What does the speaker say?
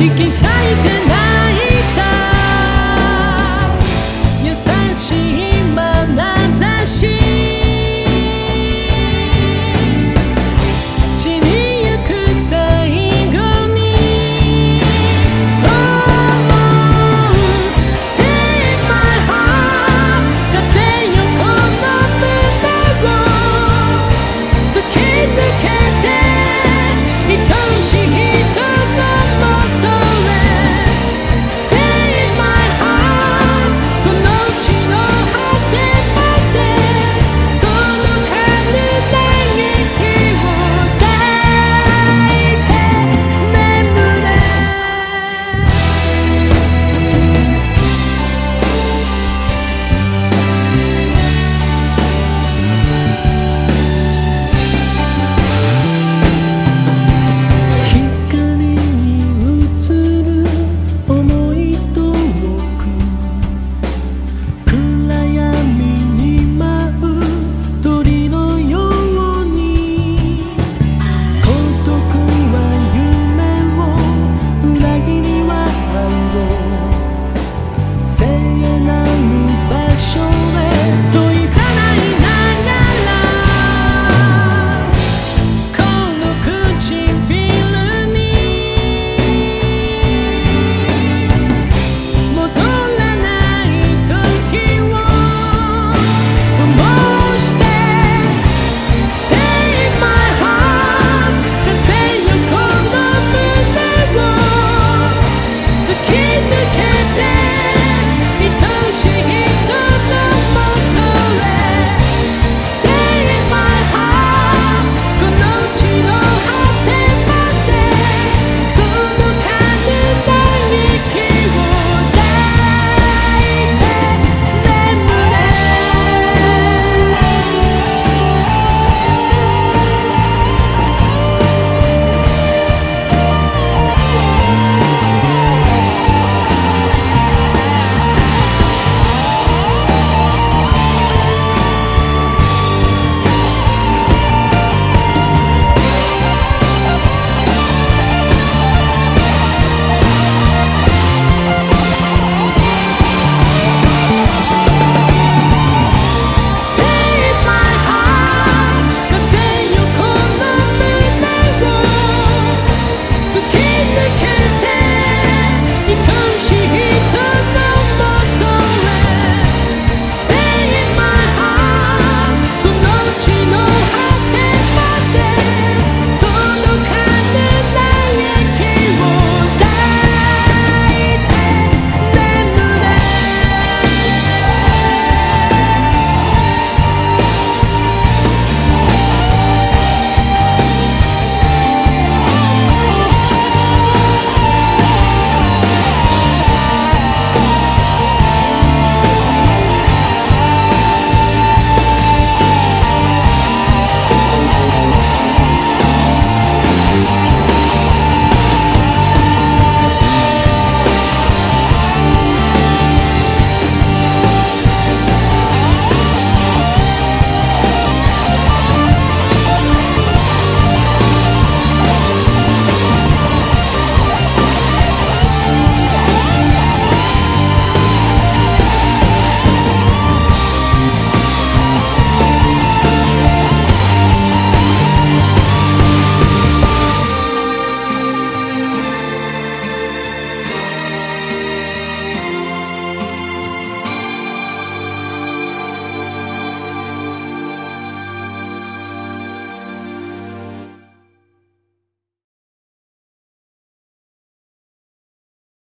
引き裂いてない